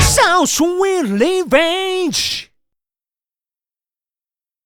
Sounds really.